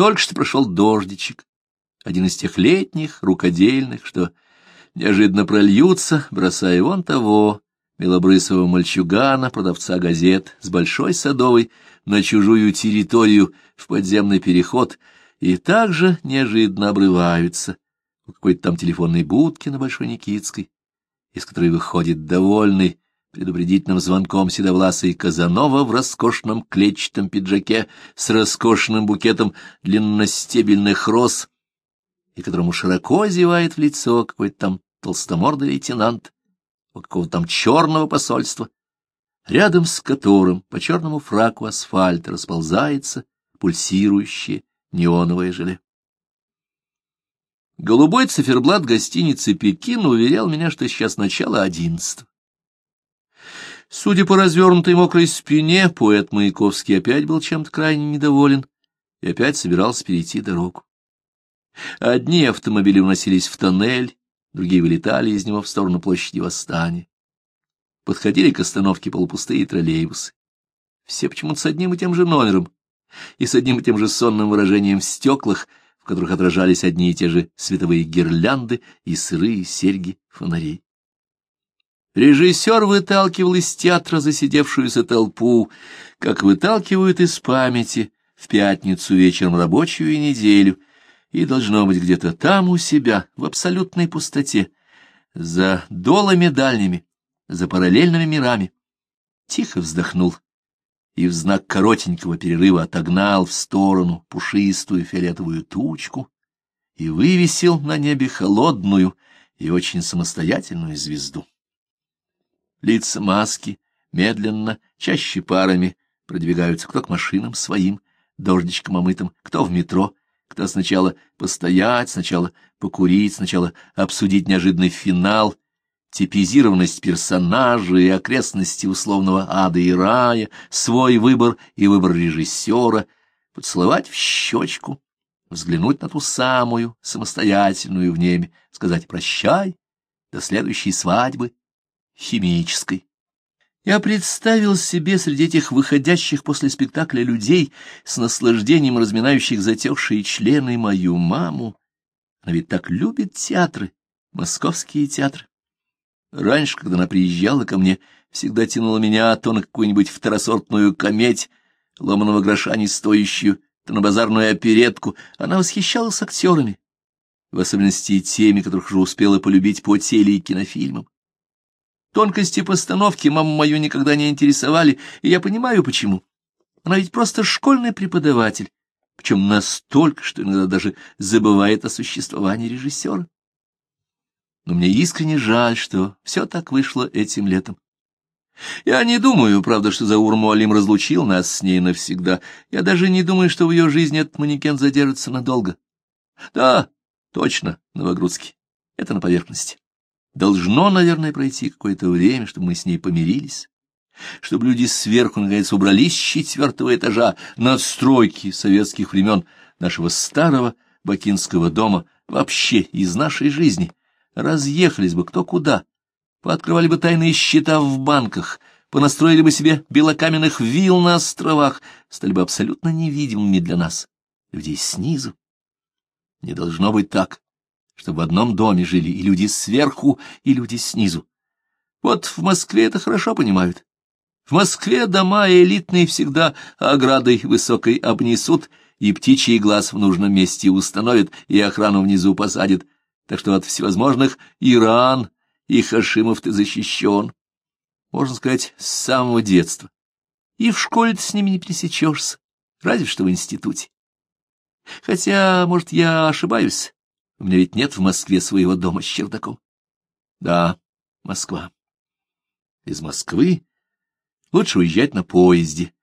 Только что прошел дождичек, один из тех летних, рукодельных, что неожиданно прольются, бросая вон того, белобрысого мальчугана, продавца газет, с большой садовой на чужую территорию в подземный переход, и также неожиданно обрываются у какой-то там телефонной будки на Большой Никитской, из которой выходит довольный предупредительным звонком седовласый Казанова в роскошном клетчатом пиджаке с роскошным букетом длинностебельных роз, и которому широко зевает в лицо какой-то там толстомордый лейтенант у какого-то там черного посольства, рядом с которым по черному фраку асфальта расползается пульсирующее неоновое желе. Голубой циферблат гостиницы «Пекин» уверял меня, что сейчас начало одиннадцатого. Судя по развернутой мокрой спине, поэт Маяковский опять был чем-то крайне недоволен и опять собирался перейти дорогу. Одни автомобили уносились в тоннель, другие вылетали из него в сторону площади Восстания. Подходили к остановке полупустые троллейбусы. Все почему-то с одним и тем же номером и с одним и тем же сонным выражением в стеклах, в которых отражались одни и те же световые гирлянды и сырые серьги фонарей. Режиссер выталкивал из театра засидевшуюся толпу, как выталкивают из памяти в пятницу вечером рабочую неделю, и должно быть где-то там у себя, в абсолютной пустоте, за долами дальними, за параллельными мирами. Тихо вздохнул и в знак коротенького перерыва отогнал в сторону пушистую фиолетовую тучку и вывесил на небе холодную и очень самостоятельную звезду. Лица маски медленно, чаще парами, продвигаются кто к машинам своим, дождичком омытым, кто в метро, кто сначала постоять, сначала покурить, сначала обсудить неожиданный финал, типизированность персонажей и окрестности условного ада и рая, свой выбор и выбор режиссера, поцеловать в щечку, взглянуть на ту самую, самостоятельную в небе, сказать «прощай», до следующей свадьбы, химической. Я представил себе среди этих выходящих после спектакля людей с наслаждением разминающих затекшие члены мою маму. Она ведь так любит театры, московские театры. Раньше, когда она приезжала ко мне, всегда тянула меня то на какую-нибудь второсортную кометь, ломаного гроша не стоящую, то на базарную оперетку. Она восхищалась актерами, в особенности теми, которых уже успела полюбить по теле и кинофильмам. Тонкости постановки маму мою никогда не интересовали, и я понимаю, почему. Она ведь просто школьный преподаватель, причем настолько, что иногда даже забывает о существовании режиссера. Но мне искренне жаль, что все так вышло этим летом. Я не думаю, правда, что Заур Муалим разлучил нас с ней навсегда. Я даже не думаю, что в ее жизни этот манекен задержится надолго. Да, точно, Новогрудский. Это на поверхности. Должно, наверное, пройти какое-то время, чтобы мы с ней помирились, чтобы люди сверху, наконец, убрались с четвертого этажа надстройки советских времен нашего старого бакинского дома, вообще из нашей жизни. Разъехались бы кто куда, пооткрывали бы тайные счета в банках, понастроили бы себе белокаменных вилл на островах, стали бы абсолютно невидимыми для нас, людей снизу. Не должно быть так чтобы в одном доме жили и люди сверху, и люди снизу. Вот в Москве это хорошо понимают. В Москве дома элитные всегда оградой высокой обнесут, и птичий глаз в нужном месте установят, и охрану внизу посадят. Так что от всевозможных Иран и Хашимов ты защищен. Можно сказать, с самого детства. И в школе ты с ними не пересечешься, разве что в институте. Хотя, может, я ошибаюсь. У меня ведь нет в Москве своего дома с чердаком. Да, Москва. Из Москвы лучше уезжать на поезде,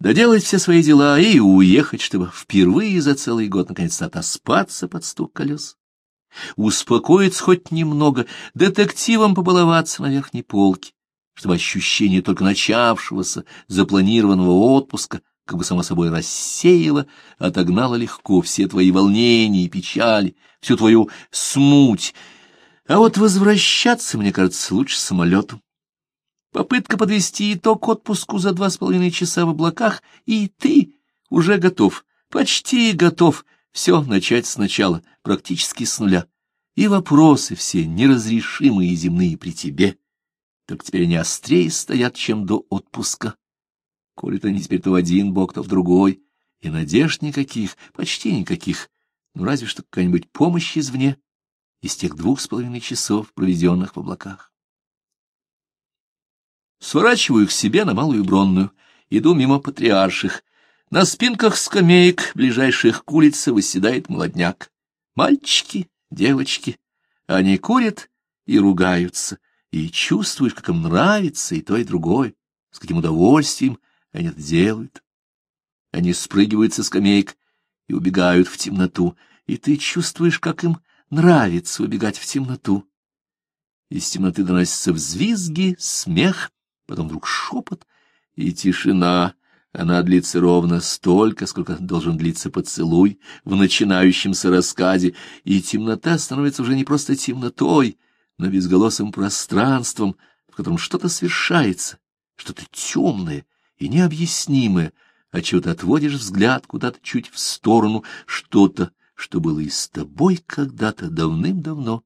доделать все свои дела и уехать, чтобы впервые за целый год наконец-то отоспаться под стук колес. Успокоиться хоть немного, детективом побаловаться на верхней полке, чтобы ощущение только начавшегося, запланированного отпуска как бы само собой рассеяло, отогнало легко все твои волнения и печали, всю твою смуть. А вот возвращаться, мне кажется, лучше самолетом. Попытка подвести итог отпуску за два с половиной часа в облаках, и ты уже готов Почти готов все начать сначала, практически с нуля. И вопросы все неразрешимые земные при тебе, только теперь они острее стоят, чем до отпуска. Коли-то они теперь то в один бок, то в другой, и надежд никаких, почти никаких, ну разве что какая-нибудь помощь извне из тех двух с половиной часов, проведенных в облаках. Сворачиваю к себе на Малую Бронную, иду мимо патриарших. На спинках скамеек, ближайших к улице, восседает молодняк. Мальчики, девочки, они курят и ругаются, и чувствуешь, как им нравится и то, и другое, с каким удовольствием они это делают. Они спрыгивают со скамеек и убегают в темноту, и ты чувствуешь, как им нравится убегать в темноту. Из темноты доносятся взвизги, смех, потом вдруг шепот и тишина. Она длится ровно столько, сколько должен длиться поцелуй в начинающемся рассказе, и темнота становится уже не просто темнотой, но безголосым пространством, в котором что-то совершается, что-то темное и необъяснимое, а чего ты отводишь взгляд куда-то чуть в сторону, что-то, что было и с тобой когда-то давным-давно,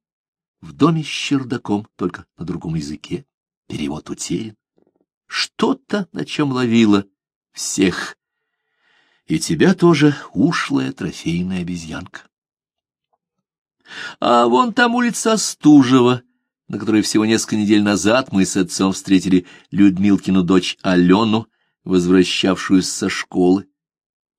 в доме с чердаком, только на другом языке, перевод утерян, что-то, на чем ловила всех, и тебя тоже ушлая трофейная обезьянка. А вон там улица Стужева, на которой всего несколько недель назад мы с отцом встретили Людмилкину дочь Алену, возвращавшуюся со школы.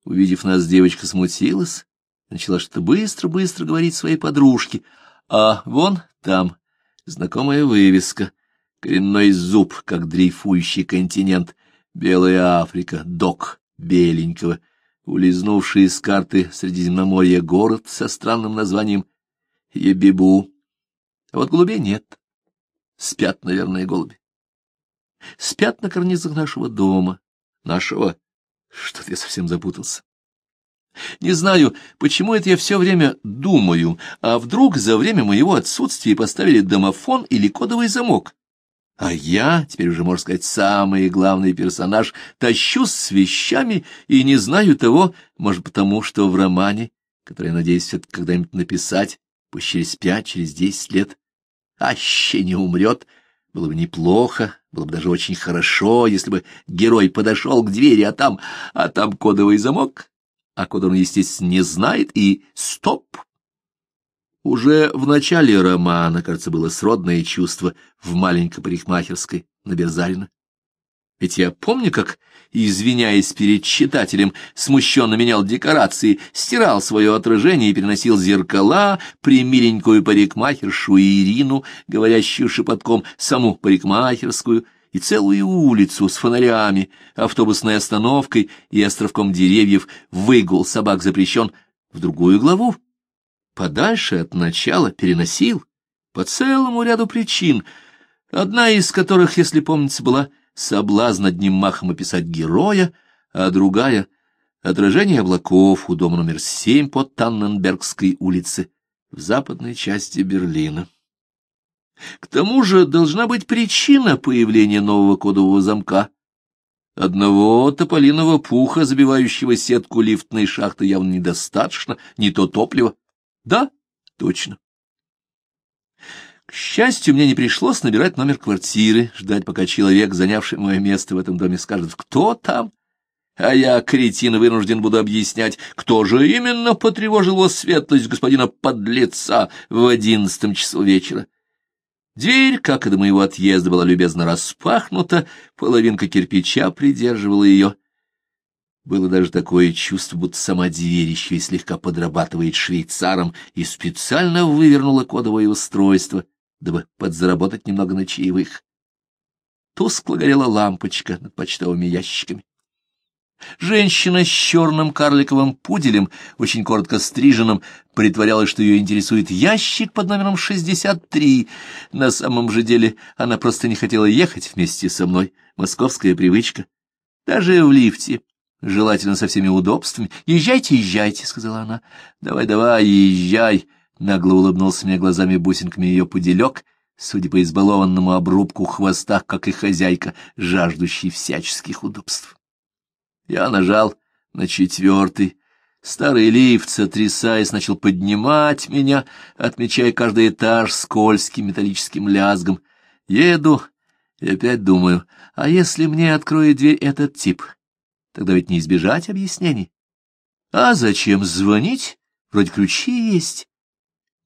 Увидев нас, девочка смутилась, начала что-то быстро-быстро говорить своей подружке, а вон там знакомая вывеска, коренной зуб, как дрейфующий континент, Белая Африка, док беленького, улизнувший из карты Средиземноморья город со странным названием Ебибу. А вот голубей нет. Спят, наверное, голуби. Спят на карнизах нашего дома, нашего... Что-то я совсем запутался. Не знаю, почему это я все время думаю, а вдруг за время моего отсутствия поставили домофон или кодовый замок. А я, теперь уже, можно сказать, самый главный персонаж, тащусь с вещами и не знаю того, может, потому что в романе, который я надеюсь когда-нибудь написать, пусть через пять, через десять лет, аще не умрет, было бы неплохо, было бы даже очень хорошо, если бы герой подошел к двери, а там, а там кодовый замок, а код он, естественно, не знает, и стоп! Уже в начале романа, кажется, было сродное чувство в маленькой парикмахерской на Берзарина. Ведь я помню, как, извиняясь перед читателем, смущенно менял декорации, стирал свое отражение и переносил зеркала, примиленькую парикмахершу Ирину, говорящую шепотком саму парикмахерскую, и целую улицу с фонарями, автобусной остановкой и островком деревьев, выгул собак запрещен в другую главу. Подальше от начала переносил по целому ряду причин, одна из которых, если помнится, была соблазн одним махом описать героя, а другая — отражение облаков у дома номер семь по Танненбергской улице в западной части Берлина. К тому же должна быть причина появления нового кодового замка. Одного тополиного пуха, забивающего сетку лифтной шахты, явно недостаточно, не то топливо. Да, точно. К счастью, мне не пришлось набирать номер квартиры, ждать, пока человек, занявший мое место в этом доме, скажет, кто там. А я, кретин, вынужден буду объяснять, кто же именно потревожил его светлость господина подлеца в одиннадцатом часу вечера. Дверь, как и до моего отъезда, была любезно распахнута, половинка кирпича придерживала ее, было даже такое чувство, будто сама дверь еще и слегка подрабатывает швейцаром и специально вывернула кодовое устройство, дабы подзаработать немного на чаевых. Тускло горела лампочка над почтовыми ящиками. Женщина с черным карликовым пуделем, очень коротко стриженным, притворялась, что ее интересует ящик под номером 63. На самом же деле она просто не хотела ехать вместе со мной. Московская привычка. Даже в лифте желательно со всеми удобствами. «Езжайте, езжайте», — сказала она. «Давай, давай, езжай», — нагло улыбнулся мне глазами-бусинками ее пуделек, судя по избалованному обрубку хвоста, как и хозяйка, жаждущий всяческих удобств. Я нажал на четвертый, Старый лифт, сотрясаясь, начал поднимать меня, отмечая каждый этаж скользким металлическим лязгом. Еду и опять думаю, а если мне откроет дверь этот тип? Тогда ведь не избежать объяснений. А зачем звонить? Вроде ключи есть.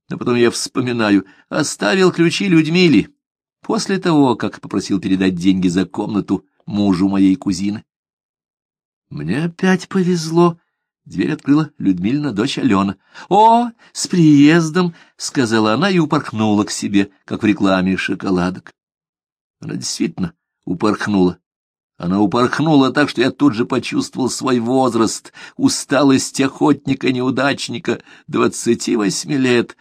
Но потом я вспоминаю, оставил ключи Людмиле после того, как попросил передать деньги за комнату мужу моей кузины. Мне опять повезло. Дверь открыла Людмилина дочь Алена. «О, с приездом!» — сказала она и упорхнула к себе, как в рекламе шоколадок. Она действительно упорхнула. Она упорхнула так, что я тут же почувствовал свой возраст, усталость охотника-неудачника, двадцати восьми лет,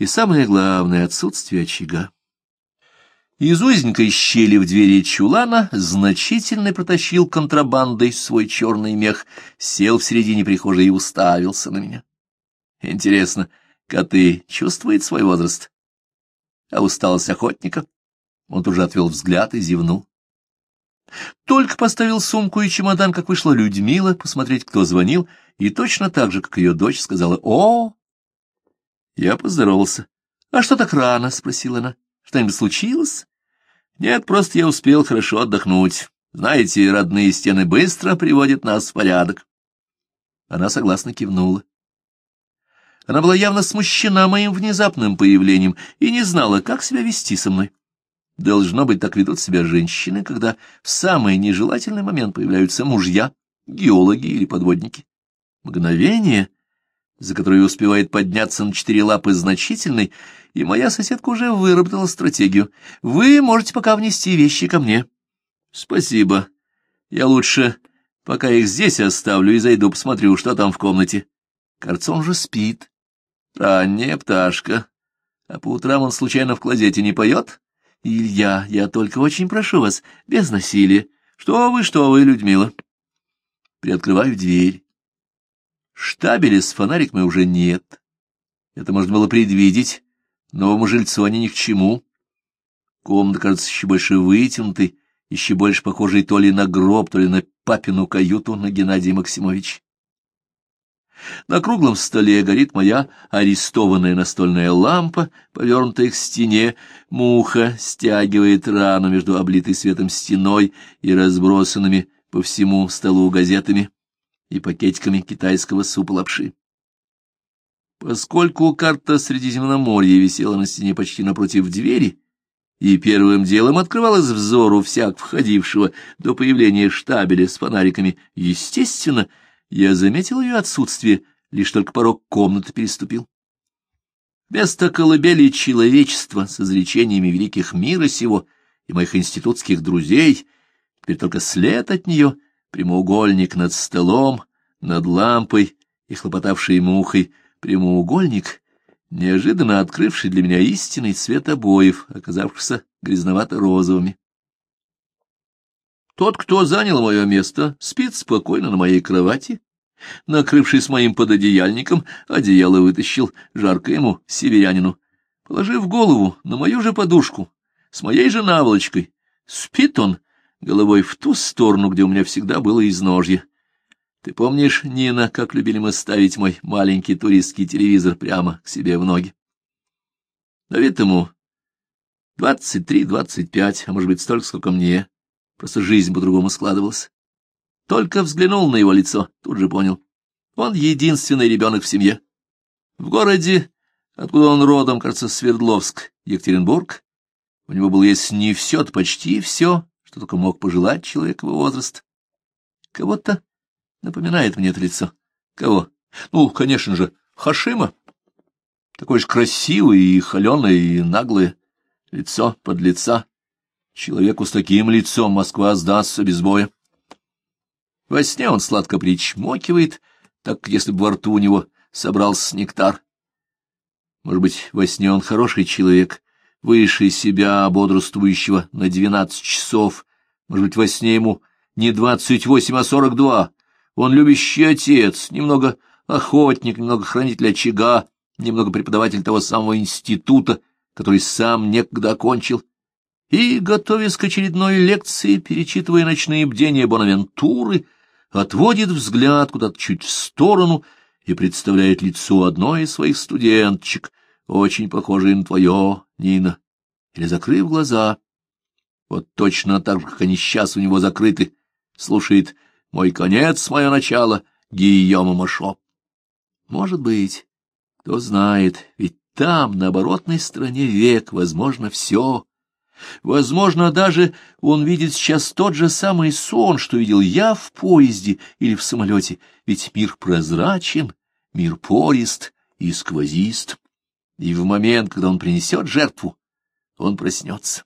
и, самое главное, отсутствие очага. Из узенькой щели в двери чулана значительно протащил контрабандой свой черный мех, сел в середине прихожей и уставился на меня. Интересно, коты чувствуют свой возраст? А усталость охотника? Он тут же отвел взгляд и зевнул. Только поставил сумку и чемодан, как вышла Людмила, посмотреть, кто звонил, и точно так же, как ее дочь, сказала «О!». Я поздоровался. «А что так рано?» — спросила она. «Что-нибудь случилось?» Нет, просто я успел хорошо отдохнуть. Знаете, родные стены быстро приводят нас в порядок. Она согласно кивнула. Она была явно смущена моим внезапным появлением и не знала, как себя вести со мной. Должно быть, так ведут себя женщины, когда в самый нежелательный момент появляются мужья, геологи или подводники. Мгновение — за которой успевает подняться на четыре лапы значительный, и моя соседка уже выработала стратегию. Вы можете пока внести вещи ко мне. Спасибо. Я лучше пока их здесь оставлю и зайду посмотрю, что там в комнате. Кажется, же спит. Ранняя пташка. А по утрам он случайно в клозете не поет? Илья, я только очень прошу вас, без насилия. Что вы, что вы, Людмила? Приоткрываю дверь. Штабеля с фонариками уже нет. Это можно было предвидеть. Новому жильцу они ни к чему. Комната кажется еще больше вытянутой, еще больше похожей то ли на гроб, то ли на папину каюту на Геннадия Максимович. На круглом столе горит моя арестованная настольная лампа, повернутая к стене. Муха стягивает рану между облитой светом стеной и разбросанными по всему столу газетами и пакетиками китайского супа лапши. Поскольку карта Средиземноморья висела на стене почти напротив двери, и первым делом открывалась взору всяк входившего до появления штабеля с фонариками, естественно, я заметил ее отсутствие, лишь только порог комнаты переступил. Вместо колыбели человечества с изречениями великих мира сего и моих институтских друзей, теперь только след от нее — прямоугольник над столом, над лампой и хлопотавшей мухой, прямоугольник, неожиданно открывший для меня истинный цвет обоев, оказавшихся грязновато-розовыми. Тот, кто занял мое место, спит спокойно на моей кровати, накрывшись моим пододеяльником, одеяло вытащил, жарко ему, северянину, положив голову на мою же подушку, с моей же наволочкой. Спит он, головой в ту сторону, где у меня всегда было изножье. Ты помнишь, Нина, как любили мы ставить мой маленький туристский телевизор прямо к себе в ноги? На вид ему двадцать три, двадцать пять, а может быть, столько, сколько мне. Просто жизнь по-другому складывалась. Только взглянул на его лицо, тут же понял. Он единственный ребенок в семье. В городе, откуда он родом, кажется, Свердловск, Екатеринбург, у него было, если не все, то почти все, что только мог пожелать человек его возраст. Кого-то напоминает мне это лицо. Кого? Ну, конечно же, Хашима. Такое же красивое и холеное, и наглое. Лицо под лица. Человеку с таким лицом Москва сдастся без боя. Во сне он сладко причмокивает, так, если бы во рту у него собрался нектар. Может быть, во сне он хороший человек, выше себя, бодрствующего на двенадцать часов. Может быть, во сне ему не двадцать восемь, а сорок два. Он любящий отец, немного охотник, немного хранитель очага, немного преподаватель того самого института, который сам некогда окончил. И, готовясь к очередной лекции, перечитывая ночные бдения Бонавентуры, отводит взгляд куда-то чуть в сторону и представляет лицо одной из своих студенточек, очень похожей на твое, Нина, или закрыв глаза, вот точно так же, как они сейчас у него закрыты, слушает «Мой конец, мое начало» Гийома Машо. Может быть, кто знает, ведь там, на оборотной стороне век, возможно, все. Возможно, даже он видит сейчас тот же самый сон, что видел я в поезде или в самолете, ведь мир прозрачен, мир порист и сквозист, и в момент, когда он принесет жертву, он проснется.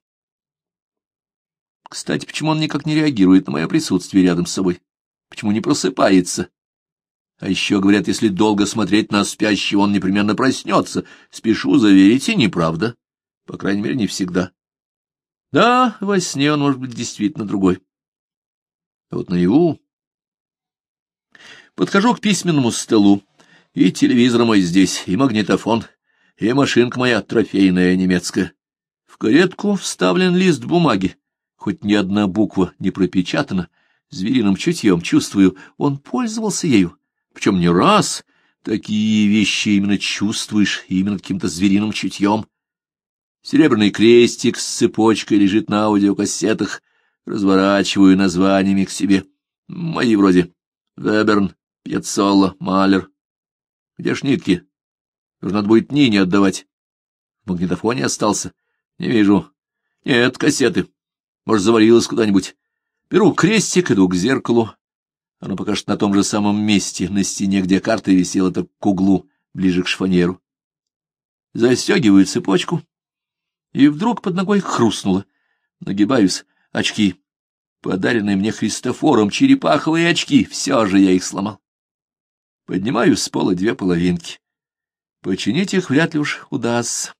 Кстати, почему он никак не реагирует на мое присутствие рядом с собой? Почему не просыпается? А еще, говорят, если долго смотреть на спящего, он непременно проснется. Спешу заверить, и неправда. По крайней мере, не всегда. Да, во сне он может быть действительно другой. А вот наяву... Подхожу к письменному столу, и телевизор мой здесь, и магнитофон, и машинка моя трофейная немецкая. В каретку вставлен лист бумаги, хоть ни одна буква не пропечатана, звериным чутьем чувствую, он пользовался ею, причем не раз. Такие вещи именно чувствуешь, именно каким-то звериным чутьем. Серебряный крестик с цепочкой лежит на аудиокассетах, разворачиваю названиями к себе. Мои вроде Веберн, Пьяцолла, Малер. Где ж нитки? Нужно будет Нине отдавать. В магнитофоне остался. Не вижу. Нет, кассеты. Может, завалилась куда-нибудь. Беру крестик, иду к зеркалу. Оно пока что на том же самом месте, на стене, где карта висела, так к углу, ближе к шфанеру. Застегиваю цепочку, и вдруг под ногой хрустнуло. Нагибаюсь, очки. Подаренные мне Христофором черепаховые очки, все же я их сломал. Поднимаю с пола две половинки. Починить их вряд ли уж удастся.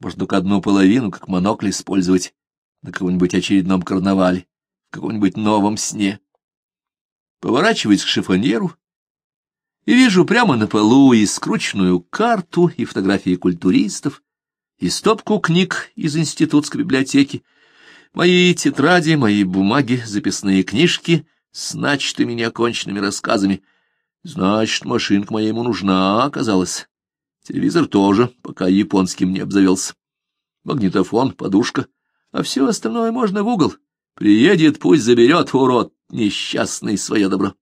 Может, только одну половину, как монокль, использовать на каком-нибудь очередном карнавале, в каком-нибудь новом сне. Поворачиваюсь к шифоньеру и вижу прямо на полу и скрученную карту, и фотографии культуристов, и стопку книг из институтской библиотеки, мои тетради, мои бумаги, записные книжки с начатыми неоконченными рассказами. Значит, машинка моя ему нужна оказалась. Телевизор тоже, пока японским не обзавелся. Магнитофон, подушка, а все остальное можно в угол. Приедет, пусть заберет, урод, несчастный, свое добро.